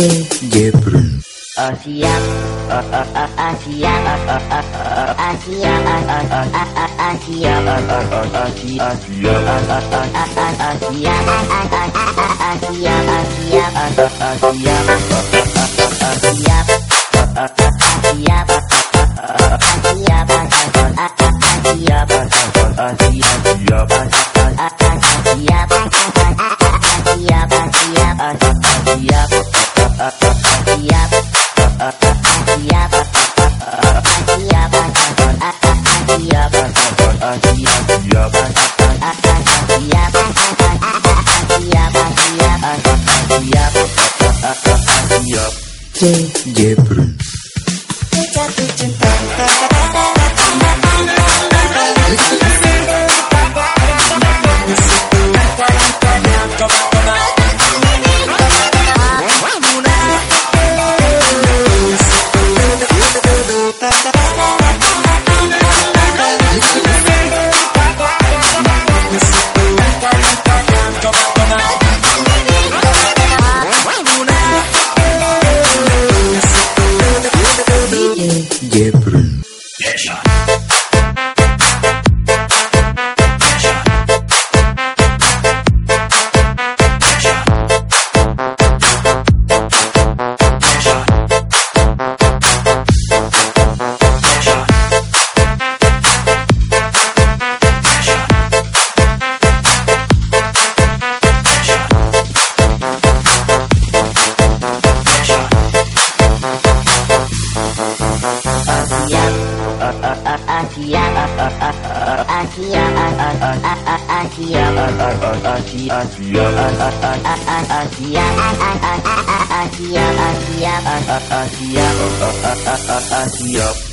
Asia Asia Asia Asia Asia Asia Asia Asia Asia Jebru. Station. Akia Akia Akia Akia Akia Akia Akia Akia Akia Akia